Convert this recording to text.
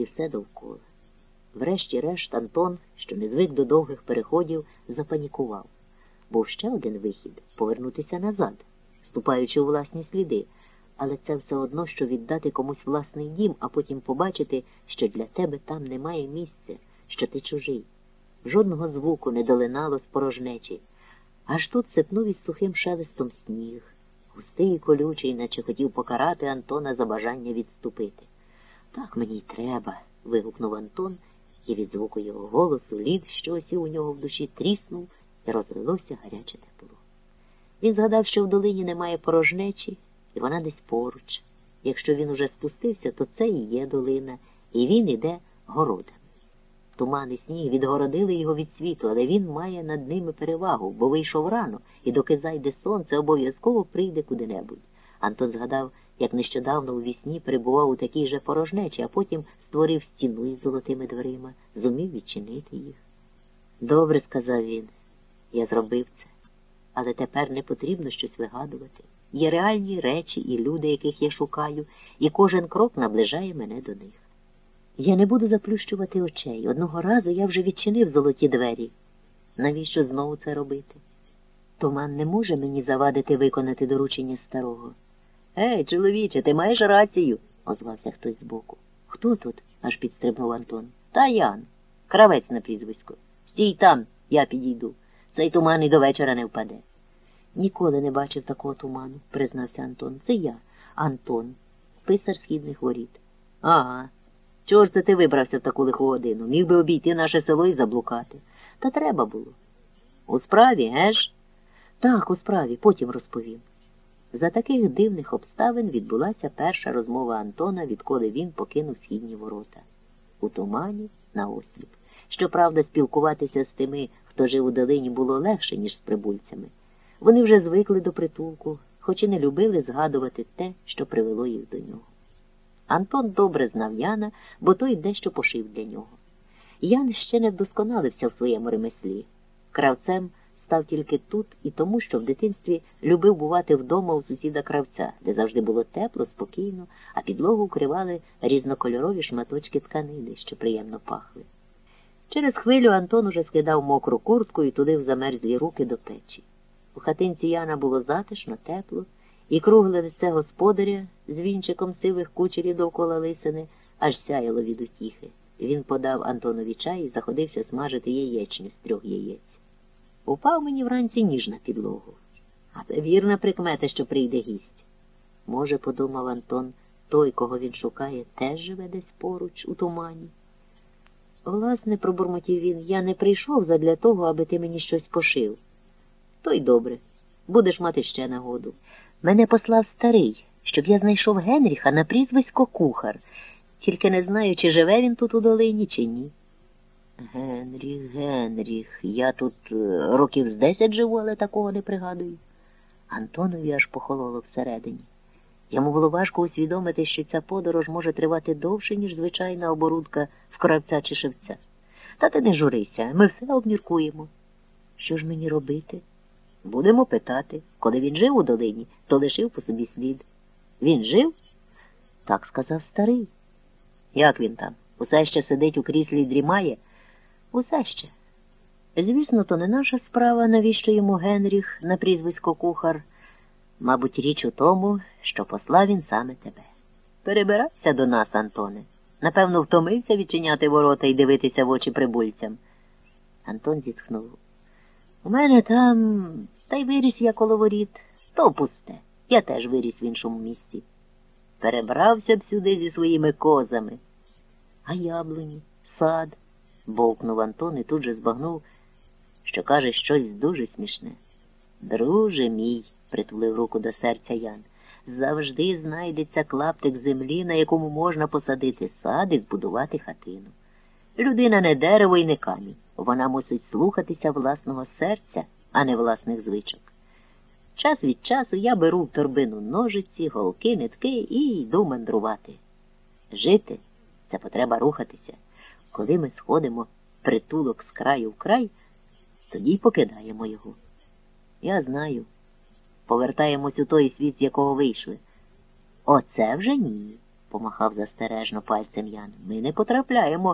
і все довкола. Врешті-решт Антон, що не звик до довгих переходів, запанікував. Був ще один вихід повернутися назад, ступаючи у власні сліди, але це все одно, що віддати комусь власний дім, а потім побачити, що для тебе там немає місця, що ти чужий. Жодного звуку не долинало з порожнечі. Аж тут сипнув із сухим шелестом сніг, густий і колючий, наче хотів покарати Антона за бажання відступити. Так мені й треба. вигукнув Антон, і від звуку його голосу лід, що осів у нього в душі, тріснув і розлилося гаряче тепло. Він згадав, що в долині немає порожнечі, і вона десь поруч. Якщо він уже спустився, то це і є долина, і він іде городами. Туман і сніг відгородили його від світу, але він має над ними перевагу, бо вийшов рано, і доки зайде сонце, обов'язково прийде куди-небудь. Антон згадав, як нещодавно у вісні перебував у такій же порожнечі, а потім створив стіну із золотими дверима, зумів відчинити їх. Добре, сказав він, я зробив це, але тепер не потрібно щось вигадувати. Є реальні речі і люди, яких я шукаю, і кожен крок наближає мене до них. Я не буду заплющувати очей. Одного разу я вже відчинив золоті двері. Навіщо знову це робити? Туман не може мені завадити виконати доручення старого. Ей, чоловіче, ти маєш рацію, озвався хтось збоку. Хто тут? аж підстрибнув Антон. Та Ян, кравець на прізвисько. Стій там, я підійду. Цей туман і до вечора не впаде. Ніколи не бачив такого туману, признався Антон. Це я, Антон, писар східних воріт. Ага. Чого ж це ти вибрався в таку лиху годину? Міг би обійти наше село і заблукати. Та треба було. У справі, геш? Так, у справі, потім розповім. За таких дивних обставин відбулася перша розмова Антона, відколи він покинув східні ворота. У тумані на осліп. Щоправда, спілкуватися з тими, хто жив у долині, було легше, ніж з прибульцями. Вони вже звикли до притулку, хоч і не любили згадувати те, що привело їх до нього. Антон добре знав Яна, бо той дещо пошив для нього. Ян ще не вдосконалився в своєму ремеслі. Кравцем став тільки тут і тому, що в дитинстві любив бувати вдома у сусіда кравця, де завжди було тепло, спокійно, а підлогу укривали різнокольорові шматочки тканини, що приємно пахли. Через хвилю Антон уже скидав мокру куртку і туди в замерзлі руки до печі. У хатинці Яна було затишно, тепло, і кругле лице господаря з вінчиком сивих кучерів довкола лисини аж сяяло від утіхи. Він подав Антонові чай і заходився смажити яєчню з трьох яєць. Упав мені вранці ніж на підлогу. А це вірна прикмета, що прийде гість. Може, подумав Антон, той, кого він шукає, теж живе десь поруч, у тумані. Власне, пробурмотів він, я не прийшов задля того, аби ти мені щось пошив. То й добре, будеш мати ще нагоду. Мене послав старий, щоб я знайшов Генріха на прізвисько кухар, тільки не знаю, чи живе він тут у долині, чи ні. Генріх, Генріх, я тут е, років з десять живу, але такого не пригадую. Антонові аж похололо всередині. Йому було важко усвідомити, що ця подорож може тривати довше, ніж звичайна оборудка в кравця чи шевця. Та ти не журися, ми все обміркуємо. Що ж мені робити? Будемо питати. Коли він жив у долині, то лишив по собі слід. Він жив? Так сказав старий. Як він там? Усе ще сидить у кріслі і дрімає? Усе ще. Звісно, то не наша справа, навіщо йому Генріх на прізвисько кухар. Мабуть, річ у тому, що послав він саме тебе. Перебирайся до нас, Антоне. Напевно, втомився відчиняти ворота і дивитися в очі прибульцям. Антон зітхнув. У мене там та й виріс я коло воріт, то пусте. Я теж виріс в іншому місці. Перебрався б сюди зі своїми козами. А яблуні, сад, бовкнув Антон і тут же збагнув, що каже щось дуже смішне. Друже мій, притулив руку до серця Ян, завжди знайдеться клаптик землі, на якому можна посадити сад і збудувати хатину. Людина не дерево і не камінь. Вона мусить слухатися власного серця, а не власних звичок. Час від часу я беру в торбину ножиці, голки, нитки і йду мандрувати. Жити це потреба рухатися. Коли ми сходимо притулок з краю в край, тоді й покидаємо його. Я знаю. Повертаємось у той світ, з якого вийшли. Оце вже ні. помахав застережно пальцем Ян. Ми не потрапляємо